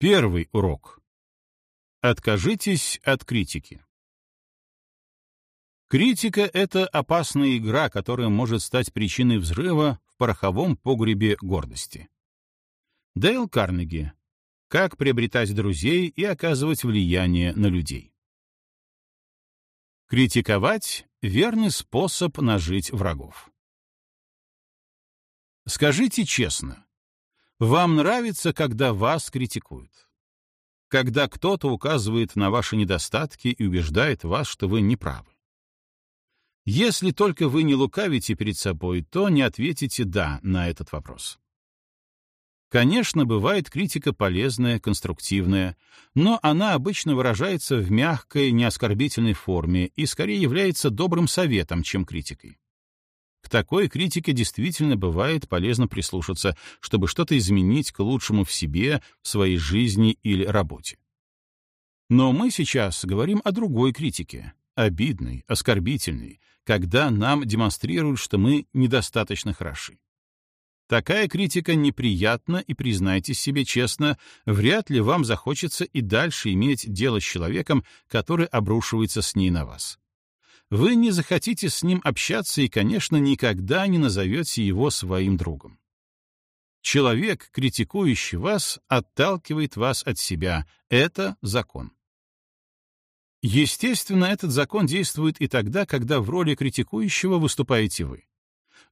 Первый урок. Откажитесь от критики. Критика — это опасная игра, которая может стать причиной взрыва в пороховом погребе гордости. Дейл Карнеги. Как приобретать друзей и оказывать влияние на людей. Критиковать — верный способ нажить врагов. Скажите честно, вам нравится, когда вас критикуют? Когда кто-то указывает на ваши недостатки и убеждает вас, что вы неправы? Если только вы не лукавите перед собой, то не ответите «да» на этот вопрос. Конечно, бывает критика полезная, конструктивная, но она обычно выражается в мягкой, неоскорбительной форме и скорее является добрым советом, чем критикой. К такой критике действительно бывает полезно прислушаться, чтобы что-то изменить к лучшему в себе, в своей жизни или работе. Но мы сейчас говорим о другой критике, обидной, оскорбительной, когда нам демонстрируют, что мы недостаточно хороши. Такая критика неприятна, и признайтесь себе честно, вряд ли вам захочется и дальше иметь дело с человеком, который обрушивается с ней на вас вы не захотите с ним общаться и, конечно, никогда не назовете его своим другом. Человек, критикующий вас, отталкивает вас от себя. Это закон. Естественно, этот закон действует и тогда, когда в роли критикующего выступаете вы.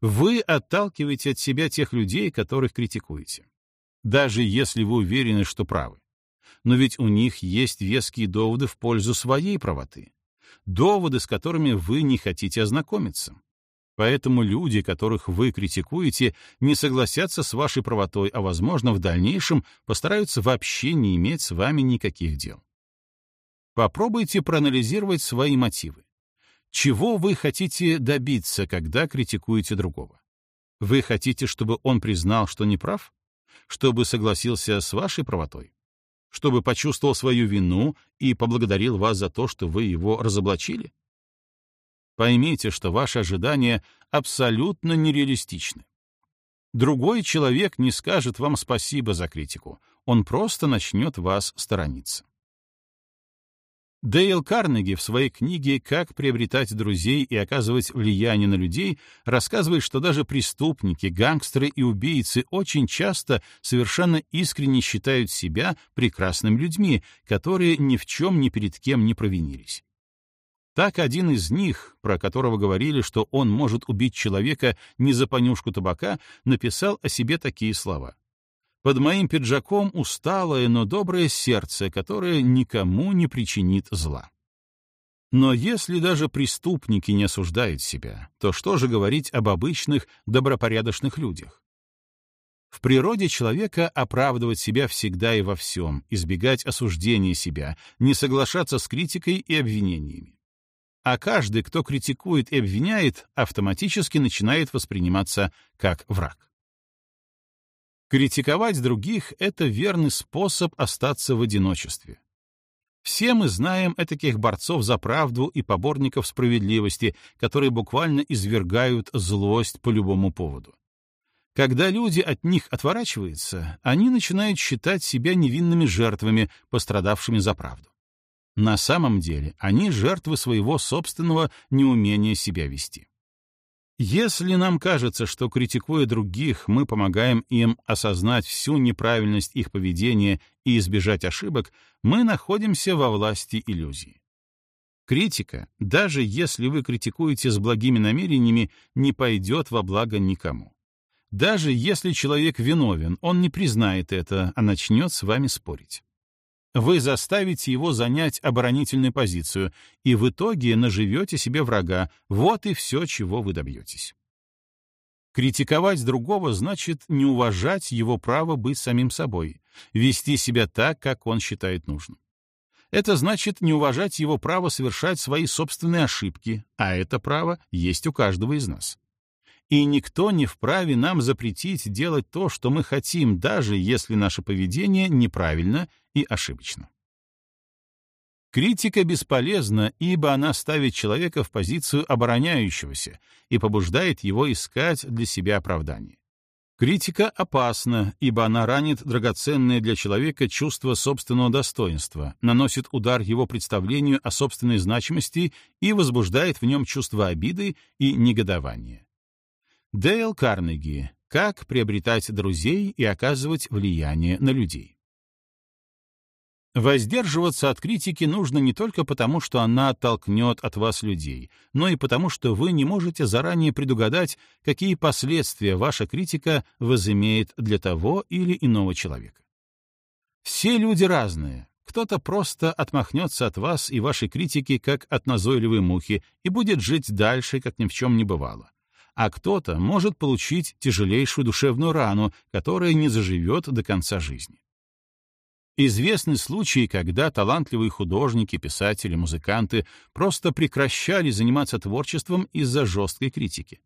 Вы отталкиваете от себя тех людей, которых критикуете. Даже если вы уверены, что правы. Но ведь у них есть веские доводы в пользу своей правоты доводы, с которыми вы не хотите ознакомиться. Поэтому люди, которых вы критикуете, не согласятся с вашей правотой, а, возможно, в дальнейшем постараются вообще не иметь с вами никаких дел. Попробуйте проанализировать свои мотивы. Чего вы хотите добиться, когда критикуете другого? Вы хотите, чтобы он признал, что не прав? Чтобы согласился с вашей правотой? Чтобы почувствовал свою вину и поблагодарил вас за то, что вы его разоблачили? Поймите, что ваши ожидания абсолютно нереалистичны. Другой человек не скажет вам спасибо за критику, он просто начнет вас сторониться. Дейл Карнеги в своей книге «Как приобретать друзей и оказывать влияние на людей» рассказывает, что даже преступники, гангстеры и убийцы очень часто совершенно искренне считают себя прекрасными людьми, которые ни в чем ни перед кем не провинились. Так один из них, про которого говорили, что он может убить человека не за понюшку табака, написал о себе такие слова — под моим пиджаком усталое, но доброе сердце, которое никому не причинит зла. Но если даже преступники не осуждают себя, то что же говорить об обычных, добропорядочных людях? В природе человека оправдывать себя всегда и во всем, избегать осуждения себя, не соглашаться с критикой и обвинениями. А каждый, кто критикует и обвиняет, автоматически начинает восприниматься как враг. Критиковать других — это верный способ остаться в одиночестве. Все мы знаем этаких борцов за правду и поборников справедливости, которые буквально извергают злость по любому поводу. Когда люди от них отворачиваются, они начинают считать себя невинными жертвами, пострадавшими за правду. На самом деле они жертвы своего собственного неумения себя вести. Если нам кажется, что, критикуя других, мы помогаем им осознать всю неправильность их поведения и избежать ошибок, мы находимся во власти иллюзии. Критика, даже если вы критикуете с благими намерениями, не пойдет во благо никому. Даже если человек виновен, он не признает это, а начнет с вами спорить. Вы заставите его занять оборонительную позицию, и в итоге наживете себе врага. Вот и все, чего вы добьетесь. Критиковать другого значит не уважать его право быть самим собой, вести себя так, как он считает нужным. Это значит не уважать его право совершать свои собственные ошибки, а это право есть у каждого из нас и никто не вправе нам запретить делать то, что мы хотим, даже если наше поведение неправильно и ошибочно. Критика бесполезна, ибо она ставит человека в позицию обороняющегося и побуждает его искать для себя оправдание. Критика опасна, ибо она ранит драгоценное для человека чувство собственного достоинства, наносит удар его представлению о собственной значимости и возбуждает в нем чувство обиды и негодования. Дейл Карнеги. Как приобретать друзей и оказывать влияние на людей. Воздерживаться от критики нужно не только потому, что она оттолкнет от вас людей, но и потому, что вы не можете заранее предугадать, какие последствия ваша критика возымеет для того или иного человека. Все люди разные. Кто-то просто отмахнется от вас и вашей критики, как от назойливой мухи, и будет жить дальше, как ни в чем не бывало. А кто-то может получить тяжелейшую душевную рану, которая не заживет до конца жизни. Известны случаи, когда талантливые художники, писатели, музыканты просто прекращали заниматься творчеством из-за жесткой критики.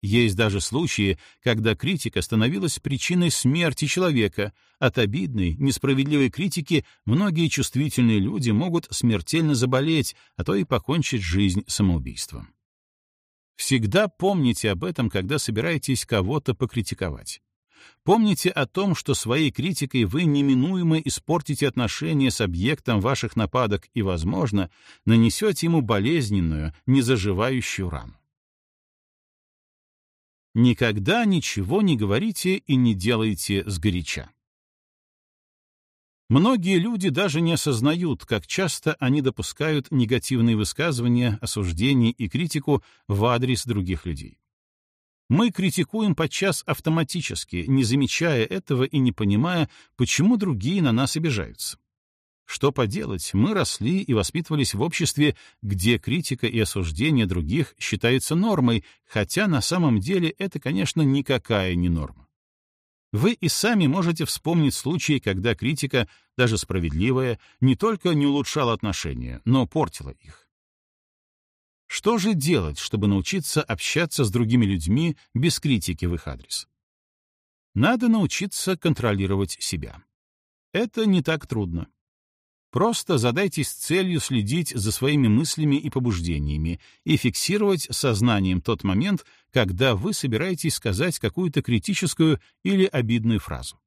Есть даже случаи, когда критика становилась причиной смерти человека. От обидной, несправедливой критики многие чувствительные люди могут смертельно заболеть, а то и покончить жизнь самоубийством. Всегда помните об этом, когда собираетесь кого-то покритиковать. Помните о том, что своей критикой вы неминуемо испортите отношения с объектом ваших нападок и, возможно, нанесете ему болезненную, незаживающую рану. Никогда ничего не говорите и не делайте сгоряча. Многие люди даже не осознают, как часто они допускают негативные высказывания, осуждения и критику в адрес других людей. Мы критикуем подчас автоматически, не замечая этого и не понимая, почему другие на нас обижаются. Что поделать, мы росли и воспитывались в обществе, где критика и осуждение других считаются нормой, хотя на самом деле это, конечно, никакая не норма. Вы и сами можете вспомнить случаи, когда критика, даже справедливая, не только не улучшала отношения, но портила их. Что же делать, чтобы научиться общаться с другими людьми без критики в их адрес? Надо научиться контролировать себя. Это не так трудно. Просто задайтесь целью следить за своими мыслями и побуждениями и фиксировать сознанием тот момент, когда вы собираетесь сказать какую-то критическую или обидную фразу.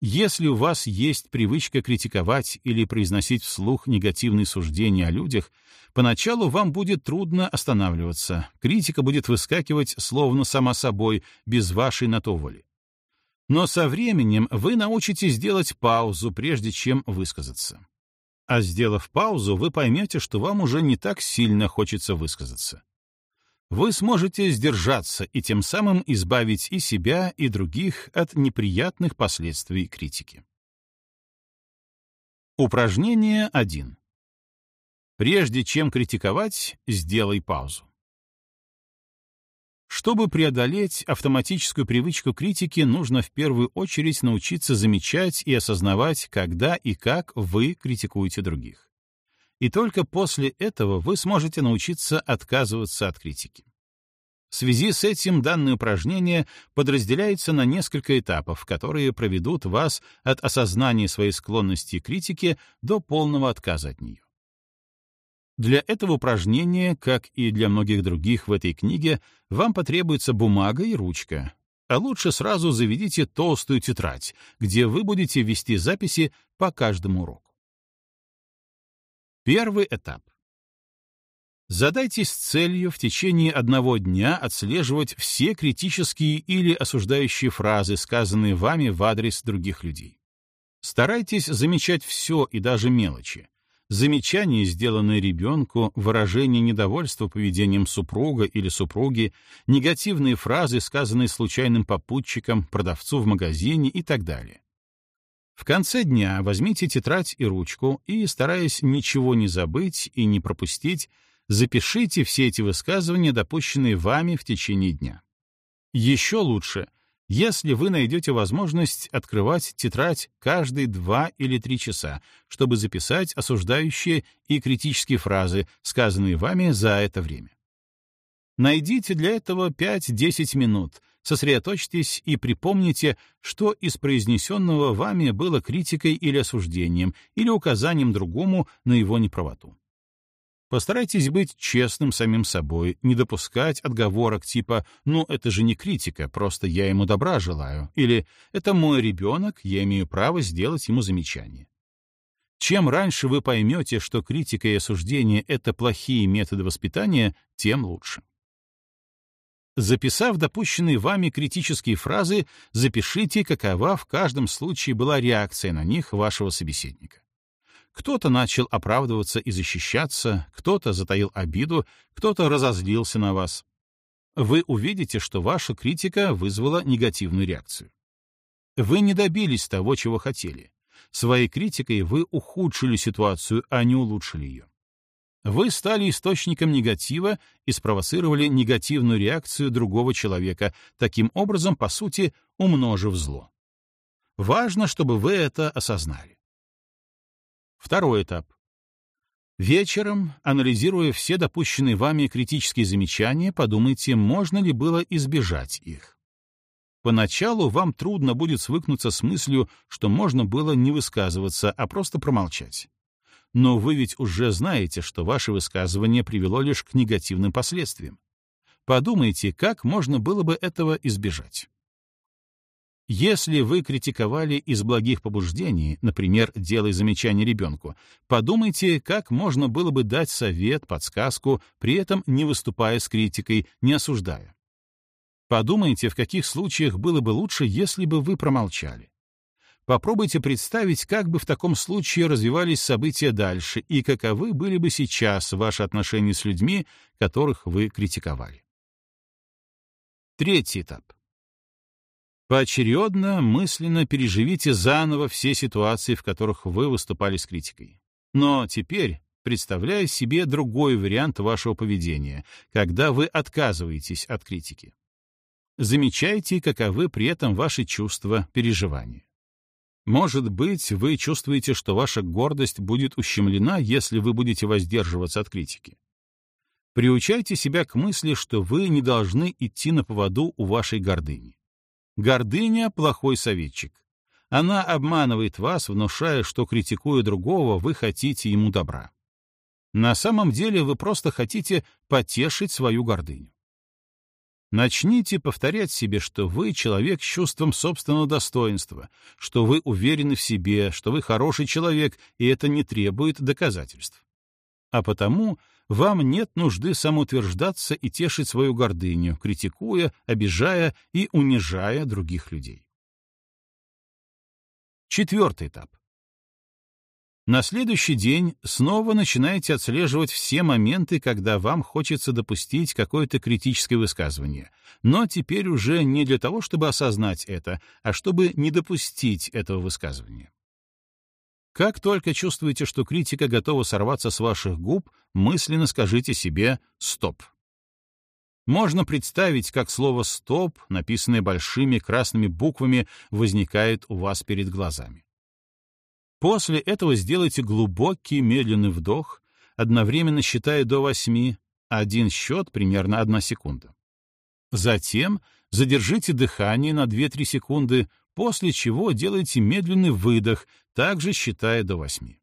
Если у вас есть привычка критиковать или произносить вслух негативные суждения о людях, поначалу вам будет трудно останавливаться, критика будет выскакивать словно сама собой, без вашей на то воли. Но со временем вы научитесь делать паузу, прежде чем высказаться. А сделав паузу, вы поймете, что вам уже не так сильно хочется высказаться вы сможете сдержаться и тем самым избавить и себя, и других от неприятных последствий критики. Упражнение 1. Прежде чем критиковать, сделай паузу. Чтобы преодолеть автоматическую привычку критики, нужно в первую очередь научиться замечать и осознавать, когда и как вы критикуете других и только после этого вы сможете научиться отказываться от критики. В связи с этим данное упражнение подразделяется на несколько этапов, которые проведут вас от осознания своей склонности к критике до полного отказа от нее. Для этого упражнения, как и для многих других в этой книге, вам потребуется бумага и ручка, а лучше сразу заведите толстую тетрадь, где вы будете вести записи по каждому уроку. Первый этап. Задайтесь целью в течение одного дня отслеживать все критические или осуждающие фразы, сказанные вами в адрес других людей. Старайтесь замечать все и даже мелочи. Замечания, сделанные ребенку, выражение недовольства поведением супруга или супруги, негативные фразы, сказанные случайным попутчиком, продавцу в магазине и так далее. В конце дня возьмите тетрадь и ручку и, стараясь ничего не забыть и не пропустить, запишите все эти высказывания, допущенные вами в течение дня. Еще лучше, если вы найдете возможность открывать тетрадь каждые два или три часа, чтобы записать осуждающие и критические фразы, сказанные вами за это время. Найдите для этого 5-10 минут — сосредоточьтесь и припомните, что из произнесенного вами было критикой или осуждением, или указанием другому на его неправоту. Постарайтесь быть честным самим собой, не допускать отговорок типа «ну, это же не критика, просто я ему добра желаю» или «это мой ребенок, я имею право сделать ему замечание». Чем раньше вы поймете, что критика и осуждение — это плохие методы воспитания, тем лучше. Записав допущенные вами критические фразы, запишите, какова в каждом случае была реакция на них вашего собеседника. Кто-то начал оправдываться и защищаться, кто-то затаил обиду, кто-то разозлился на вас. Вы увидите, что ваша критика вызвала негативную реакцию. Вы не добились того, чего хотели. Своей критикой вы ухудшили ситуацию, а не улучшили ее. Вы стали источником негатива и спровоцировали негативную реакцию другого человека, таким образом, по сути, умножив зло. Важно, чтобы вы это осознали. Второй этап. Вечером, анализируя все допущенные вами критические замечания, подумайте, можно ли было избежать их. Поначалу вам трудно будет свыкнуться с мыслью, что можно было не высказываться, а просто промолчать. Но вы ведь уже знаете, что ваше высказывание привело лишь к негативным последствиям. Подумайте, как можно было бы этого избежать. Если вы критиковали из благих побуждений, например, делая замечание ребенку, подумайте, как можно было бы дать совет, подсказку, при этом не выступая с критикой, не осуждая. Подумайте, в каких случаях было бы лучше, если бы вы промолчали. Попробуйте представить, как бы в таком случае развивались события дальше и каковы были бы сейчас ваши отношения с людьми, которых вы критиковали. Третий этап. Поочередно, мысленно переживите заново все ситуации, в которых вы выступали с критикой. Но теперь представляя себе другой вариант вашего поведения, когда вы отказываетесь от критики. Замечайте, каковы при этом ваши чувства, переживания. Может быть, вы чувствуете, что ваша гордость будет ущемлена, если вы будете воздерживаться от критики. Приучайте себя к мысли, что вы не должны идти на поводу у вашей гордыни. Гордыня — плохой советчик. Она обманывает вас, внушая, что, критикуя другого, вы хотите ему добра. На самом деле вы просто хотите потешить свою гордыню. Начните повторять себе, что вы человек с чувством собственного достоинства, что вы уверены в себе, что вы хороший человек, и это не требует доказательств. А потому вам нет нужды самоутверждаться и тешить свою гордыню, критикуя, обижая и унижая других людей. Четвертый этап. На следующий день снова начинаете отслеживать все моменты, когда вам хочется допустить какое-то критическое высказывание, но теперь уже не для того, чтобы осознать это, а чтобы не допустить этого высказывания. Как только чувствуете, что критика готова сорваться с ваших губ, мысленно скажите себе «стоп». Можно представить, как слово «стоп», написанное большими красными буквами, возникает у вас перед глазами. После этого сделайте глубокий медленный вдох, одновременно считая до восьми, один счет примерно одна секунда. Затем задержите дыхание на 2-3 секунды, после чего делайте медленный выдох, также считая до восьми.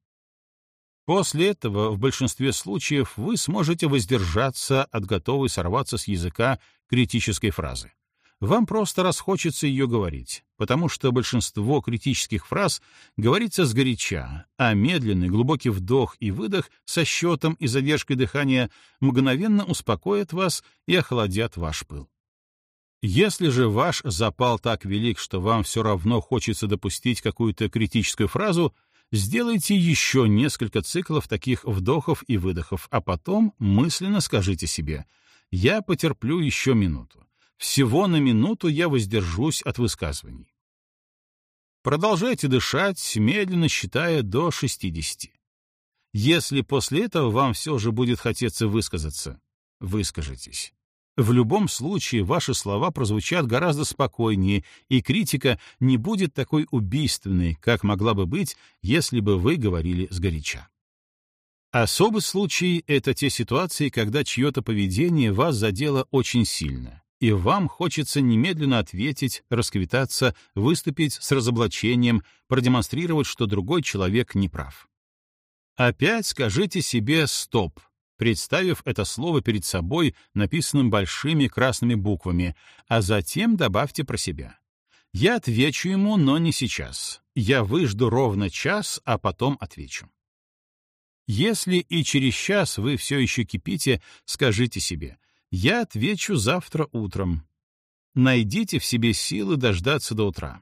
После этого в большинстве случаев вы сможете воздержаться от готовой сорваться с языка критической фразы. Вам просто расхочется ее говорить, потому что большинство критических фраз говорится сгоряча, а медленный глубокий вдох и выдох со счетом и задержкой дыхания мгновенно успокоят вас и охладят ваш пыл. Если же ваш запал так велик, что вам все равно хочется допустить какую-то критическую фразу, сделайте еще несколько циклов таких вдохов и выдохов, а потом мысленно скажите себе «Я потерплю еще минуту. Всего на минуту я воздержусь от высказываний». Продолжайте дышать, медленно считая до 60. Если после этого вам все же будет хотеться высказаться, выскажитесь. В любом случае ваши слова прозвучат гораздо спокойнее, и критика не будет такой убийственной, как могла бы быть, если бы вы говорили сгоряча. Особый случай — это те ситуации, когда чье-то поведение вас задело очень сильно, и вам хочется немедленно ответить, расквитаться, выступить с разоблачением, продемонстрировать, что другой человек не прав. Опять скажите себе «стоп», представив это слово перед собой написанным большими красными буквами, а затем добавьте про себя. Я отвечу ему, но не сейчас. Я выжду ровно час, а потом отвечу. Если и через час вы все еще кипите, скажите себе, я отвечу завтра утром. Найдите в себе силы дождаться до утра.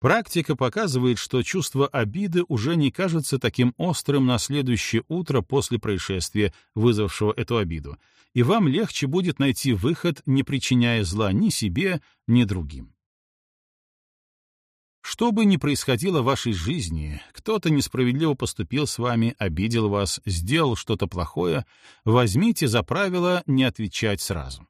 Практика показывает, что чувство обиды уже не кажется таким острым на следующее утро после происшествия, вызвавшего эту обиду, и вам легче будет найти выход, не причиняя зла ни себе, ни другим. Что бы ни происходило в вашей жизни, кто-то несправедливо поступил с вами, обидел вас, сделал что-то плохое, возьмите за правило не отвечать сразу.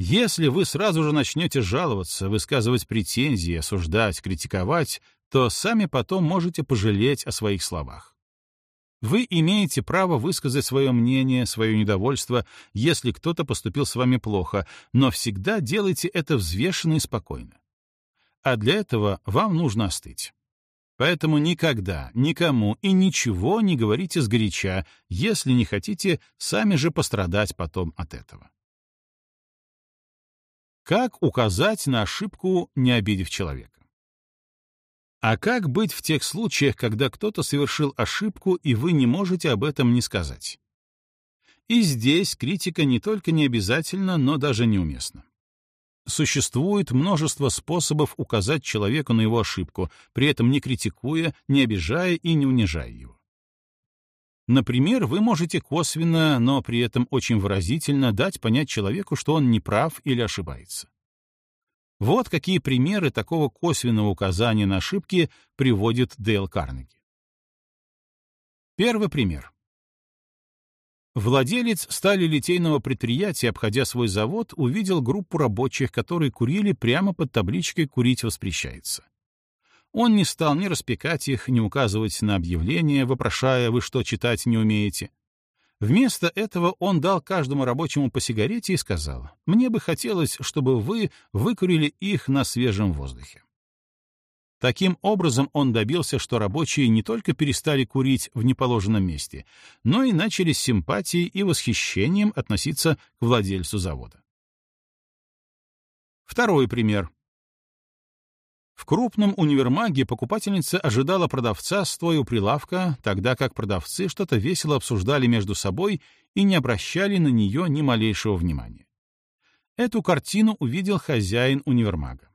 Если вы сразу же начнете жаловаться, высказывать претензии, осуждать, критиковать, то сами потом можете пожалеть о своих словах. Вы имеете право высказать свое мнение, свое недовольство, если кто-то поступил с вами плохо, но всегда делайте это взвешенно и спокойно. А для этого вам нужно остыть. Поэтому никогда, никому и ничего не говорите сгоряча, если не хотите сами же пострадать потом от этого. Как указать на ошибку, не обидев человека? А как быть в тех случаях, когда кто-то совершил ошибку, и вы не можете об этом не сказать? И здесь критика не только не обязательна, но даже неуместна. Существует множество способов указать человеку на его ошибку, при этом не критикуя, не обижая и не унижая его. Например, вы можете косвенно, но при этом очень выразительно дать понять человеку, что он не прав или ошибается. Вот какие примеры такого косвенного указания на ошибки приводит Дейл Карнеги. Первый пример. Владелец сталелитейного предприятия, обходя свой завод, увидел группу рабочих, которые курили прямо под табличкой «Курить воспрещается». Он не стал ни распекать их, ни указывать на объявление, вопрошая, вы что, читать не умеете. Вместо этого он дал каждому рабочему по сигарете и сказал, «Мне бы хотелось, чтобы вы выкурили их на свежем воздухе». Таким образом он добился, что рабочие не только перестали курить в неположенном месте, но и начали с симпатией и восхищением относиться к владельцу завода. Второй пример. В крупном универмаге покупательница ожидала продавца, стоя у прилавка, тогда как продавцы что-то весело обсуждали между собой и не обращали на нее ни малейшего внимания. Эту картину увидел хозяин универмага.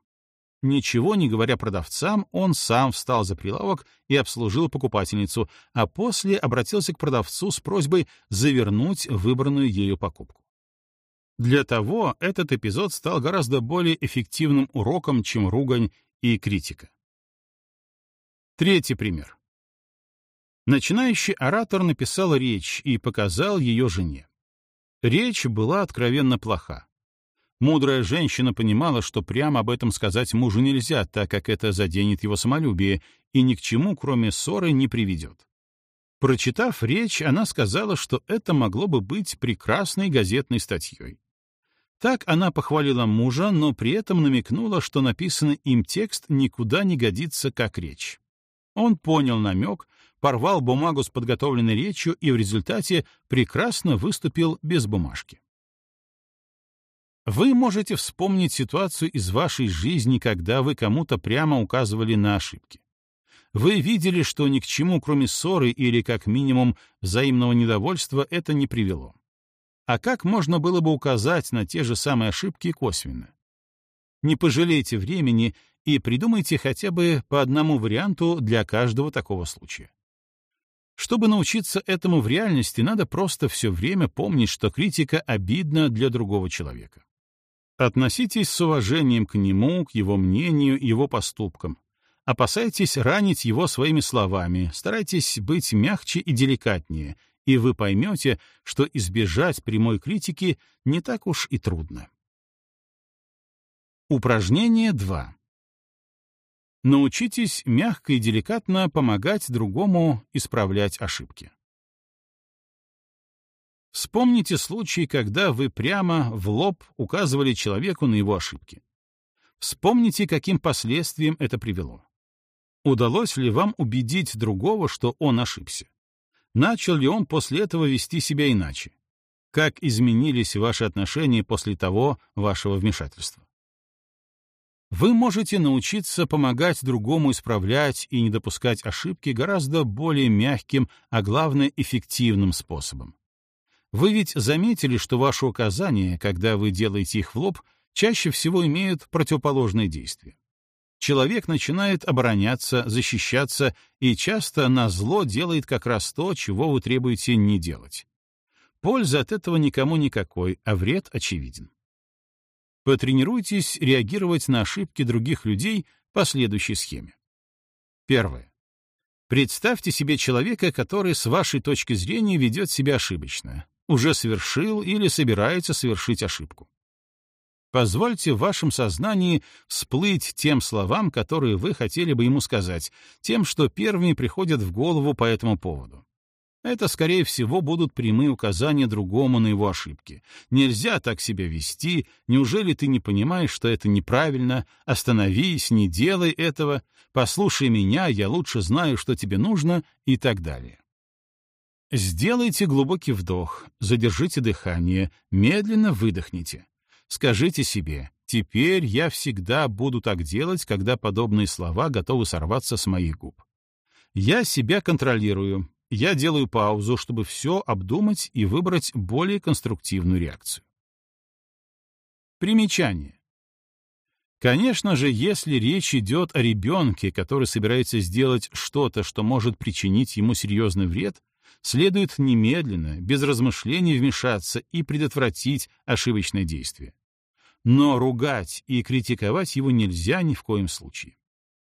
Ничего не говоря продавцам, он сам встал за прилавок и обслужил покупательницу, а после обратился к продавцу с просьбой завернуть выбранную ею покупку. Для того этот эпизод стал гораздо более эффективным уроком, чем ругань и критика. Третий пример. Начинающий оратор написал речь и показал ее жене. Речь была откровенно плоха. Мудрая женщина понимала, что прямо об этом сказать мужу нельзя, так как это заденет его самолюбие и ни к чему, кроме ссоры, не приведет. Прочитав речь, она сказала, что это могло бы быть прекрасной газетной статьей. Так она похвалила мужа, но при этом намекнула, что написанный им текст никуда не годится как речь. Он понял намек, порвал бумагу с подготовленной речью и в результате прекрасно выступил без бумажки. Вы можете вспомнить ситуацию из вашей жизни, когда вы кому-то прямо указывали на ошибки. Вы видели, что ни к чему, кроме ссоры или, как минимум, взаимного недовольства, это не привело. А как можно было бы указать на те же самые ошибки косвенно? Не пожалейте времени и придумайте хотя бы по одному варианту для каждого такого случая. Чтобы научиться этому в реальности, надо просто все время помнить, что критика обидна для другого человека. Относитесь с уважением к нему, к его мнению, его поступкам. Опасайтесь ранить его своими словами, старайтесь быть мягче и деликатнее, и вы поймете, что избежать прямой критики не так уж и трудно. Упражнение 2. Научитесь мягко и деликатно помогать другому исправлять ошибки. Вспомните случай, когда вы прямо в лоб указывали человеку на его ошибки. Вспомните, каким последствиям это привело. Удалось ли вам убедить другого, что он ошибся? Начал ли он после этого вести себя иначе? Как изменились ваши отношения после того вашего вмешательства? Вы можете научиться помогать другому исправлять и не допускать ошибки гораздо более мягким, а главное, эффективным способом. Вы ведь заметили, что ваши указания, когда вы делаете их в лоб, чаще всего имеют противоположные действия. Человек начинает обороняться, защищаться и часто на зло делает как раз то, чего вы требуете не делать. Пользы от этого никому никакой, а вред очевиден. Потренируйтесь реагировать на ошибки других людей по следующей схеме. Первое. Представьте себе человека, который с вашей точки зрения ведет себя ошибочно, уже совершил или собирается совершить ошибку. Позвольте в вашем сознании всплыть тем словам, которые вы хотели бы ему сказать, тем, что первыми приходят в голову по этому поводу. Это, скорее всего, будут прямые указания другому на его ошибки. Нельзя так себя вести, неужели ты не понимаешь, что это неправильно? Остановись, не делай этого, послушай меня, я лучше знаю, что тебе нужно, и так далее. Сделайте глубокий вдох, задержите дыхание, медленно выдохните. Скажите себе, теперь я всегда буду так делать, когда подобные слова готовы сорваться с моих губ. Я себя контролирую, я делаю паузу, чтобы все обдумать и выбрать более конструктивную реакцию. Примечание. Конечно же, если речь идет о ребенке, который собирается сделать что-то, что может причинить ему серьезный вред, следует немедленно, без размышлений вмешаться и предотвратить ошибочное действие. Но ругать и критиковать его нельзя ни в коем случае.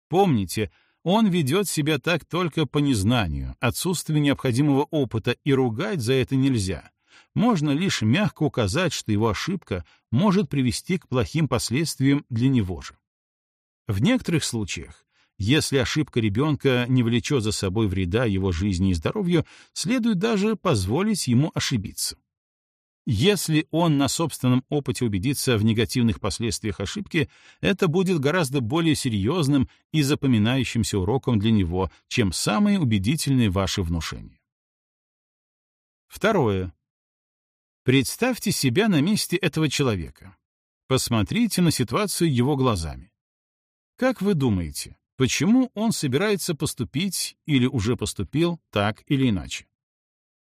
Помните, он ведет себя так только по незнанию, отсутствию необходимого опыта, и ругать за это нельзя. Можно лишь мягко указать, что его ошибка может привести к плохим последствиям для него же. В некоторых случаях, если ошибка ребенка не влечет за собой вреда его жизни и здоровью, следует даже позволить ему ошибиться. Если он на собственном опыте убедится в негативных последствиях ошибки, это будет гораздо более серьезным и запоминающимся уроком для него, чем самые убедительные ваши внушения. Второе. Представьте себя на месте этого человека. Посмотрите на ситуацию его глазами. Как вы думаете, почему он собирается поступить или уже поступил так или иначе?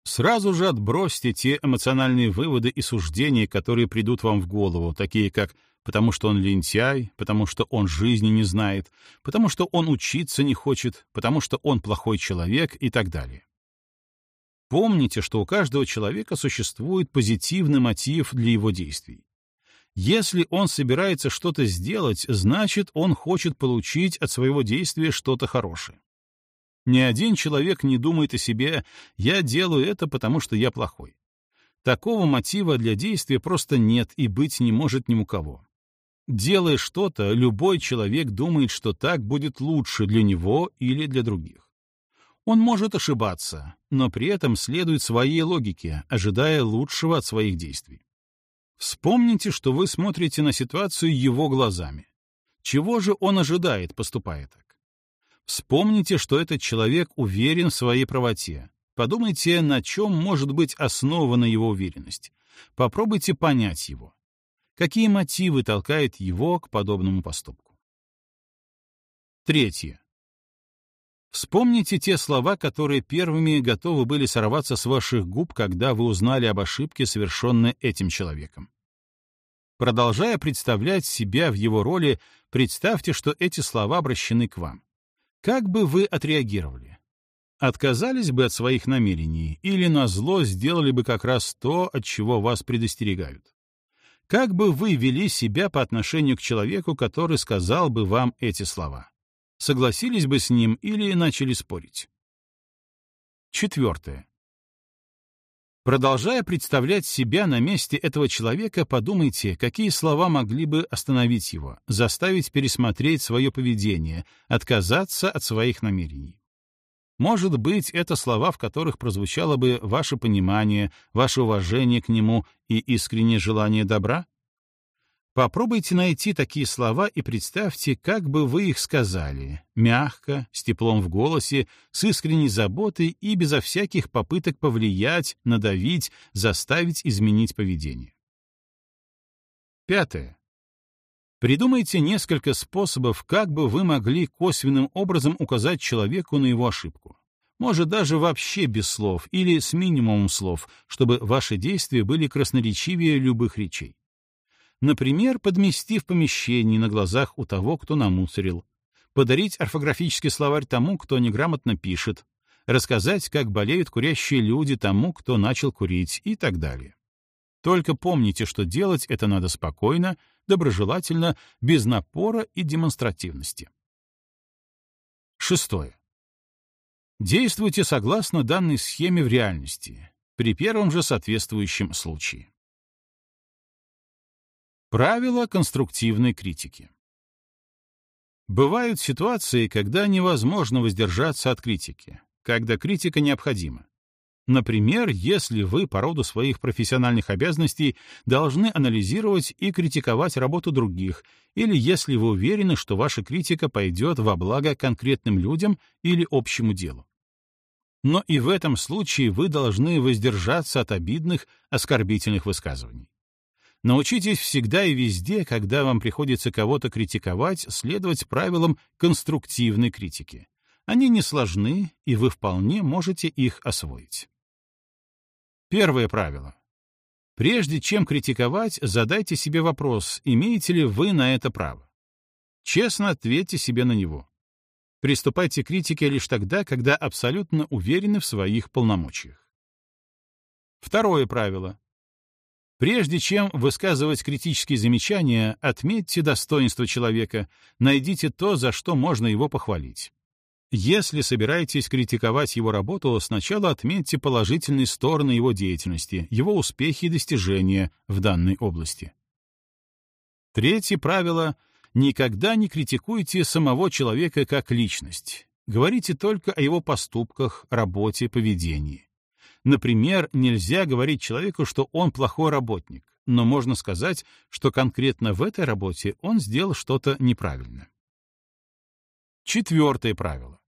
Сразу же отбросьте те эмоциональные выводы и суждения, которые придут вам в голову, такие как «потому что он лентяй», «потому что он жизни не знает», «потому что он учиться не хочет», «потому что он плохой человек» и так далее. Помните, что у каждого человека существует позитивный мотив для его действий. Если он собирается что-то сделать, значит, он хочет получить от своего действия что-то хорошее. Ни один человек не думает о себе «я делаю это, потому что я плохой». Такого мотива для действия просто нет и быть не может ни у кого. Делая что-то, любой человек думает, что так будет лучше для него или для других. Он может ошибаться, но при этом следует своей логике, ожидая лучшего от своих действий. Вспомните, что вы смотрите на ситуацию его глазами. Чего же он ожидает, поступая так? Вспомните, что этот человек уверен в своей правоте. Подумайте, на чем может быть основана его уверенность. Попробуйте понять его. Какие мотивы толкают его к подобному поступку? Третье. Вспомните те слова, которые первыми готовы были сорваться с ваших губ, когда вы узнали об ошибке, совершенной этим человеком. Продолжая представлять себя в его роли, представьте, что эти слова обращены к вам. Как бы вы отреагировали? Отказались бы от своих намерений или на зло сделали бы как раз то, от чего вас предостерегают? Как бы вы вели себя по отношению к человеку, который сказал бы вам эти слова? Согласились бы с ним или начали спорить? Четвертое. Продолжая представлять себя на месте этого человека, подумайте, какие слова могли бы остановить его, заставить пересмотреть свое поведение, отказаться от своих намерений. Может быть, это слова, в которых прозвучало бы ваше понимание, ваше уважение к нему и искреннее желание добра? Попробуйте найти такие слова и представьте, как бы вы их сказали, мягко, с теплом в голосе, с искренней заботой и безо всяких попыток повлиять, надавить, заставить изменить поведение. Пятое. Придумайте несколько способов, как бы вы могли косвенным образом указать человеку на его ошибку. Может, даже вообще без слов или с минимумом слов, чтобы ваши действия были красноречивее любых речей. Например, подмести в помещении на глазах у того, кто намусорил, подарить орфографический словарь тому, кто неграмотно пишет, рассказать, как болеют курящие люди тому, кто начал курить и так далее. Только помните, что делать это надо спокойно, доброжелательно, без напора и демонстративности. Шестое. Действуйте согласно данной схеме в реальности, при первом же соответствующем случае. Правила конструктивной критики. Бывают ситуации, когда невозможно воздержаться от критики, когда критика необходима. Например, если вы по роду своих профессиональных обязанностей должны анализировать и критиковать работу других, или если вы уверены, что ваша критика пойдет во благо конкретным людям или общему делу. Но и в этом случае вы должны воздержаться от обидных, оскорбительных высказываний. Научитесь всегда и везде, когда вам приходится кого-то критиковать, следовать правилам конструктивной критики. Они не сложны, и вы вполне можете их освоить. Первое правило. Прежде чем критиковать, задайте себе вопрос, имеете ли вы на это право. Честно ответьте себе на него. Приступайте к критике лишь тогда, когда абсолютно уверены в своих полномочиях. Второе правило. Прежде чем высказывать критические замечания, отметьте достоинство человека, найдите то, за что можно его похвалить. Если собираетесь критиковать его работу, сначала отметьте положительные стороны его деятельности, его успехи и достижения в данной области. Третье правило — никогда не критикуйте самого человека как личность. Говорите только о его поступках, работе, поведении. Например, нельзя говорить человеку, что он плохой работник, но можно сказать, что конкретно в этой работе он сделал что-то неправильно. Четвертое правило.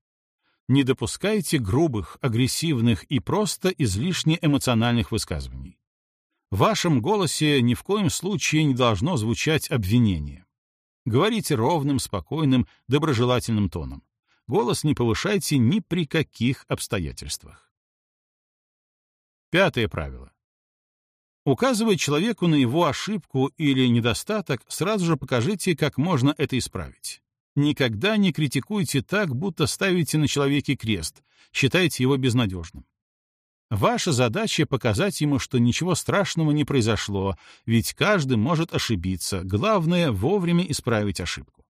Не допускайте грубых, агрессивных и просто излишне эмоциональных высказываний. В вашем голосе ни в коем случае не должно звучать обвинение. Говорите ровным, спокойным, доброжелательным тоном. Голос не повышайте ни при каких обстоятельствах. Пятое правило. Указывая человеку на его ошибку или недостаток, сразу же покажите, как можно это исправить. Никогда не критикуйте так, будто ставите на человеке крест, считаете его безнадежным. Ваша задача — показать ему, что ничего страшного не произошло, ведь каждый может ошибиться, главное — вовремя исправить ошибку.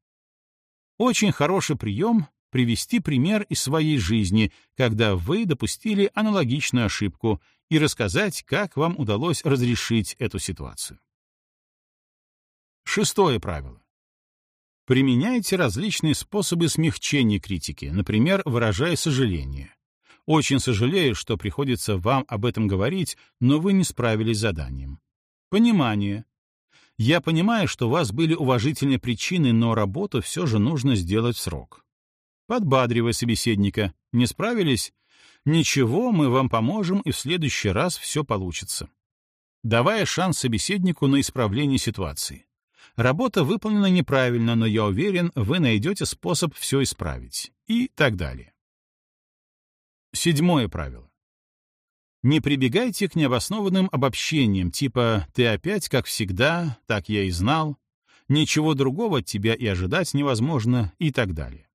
Очень хороший прием — привести пример из своей жизни, когда вы допустили аналогичную ошибку, и рассказать, как вам удалось разрешить эту ситуацию. Шестое правило. Применяйте различные способы смягчения критики, например, выражая сожаление. Очень сожалею, что приходится вам об этом говорить, но вы не справились с заданием. Понимание. Я понимаю, что у вас были уважительные причины, но работу все же нужно сделать в срок. Подбадривая собеседника. Не справились? Ничего, мы вам поможем, и в следующий раз все получится. Давая шанс собеседнику на исправление ситуации. Работа выполнена неправильно, но я уверен, вы найдете способ все исправить. И так далее. Седьмое правило. Не прибегайте к необоснованным обобщениям, типа «ты опять, как всегда, так я и знал», «ничего другого от тебя и ожидать невозможно» и так далее.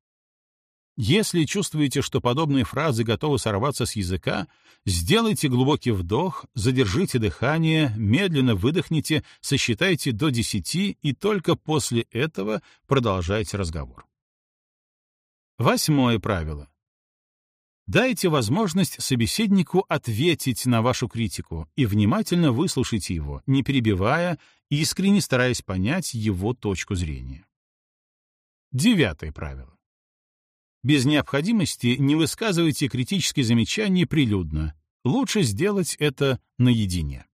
Если чувствуете, что подобные фразы готовы сорваться с языка, сделайте глубокий вдох, задержите дыхание, медленно выдохните, сосчитайте до 10 и только после этого продолжайте разговор. Восьмое правило. Дайте возможность собеседнику ответить на вашу критику и внимательно выслушайте его, не перебивая, искренне стараясь понять его точку зрения. Девятое правило. Без необходимости не высказывайте критические замечания прилюдно. Лучше сделать это наедине.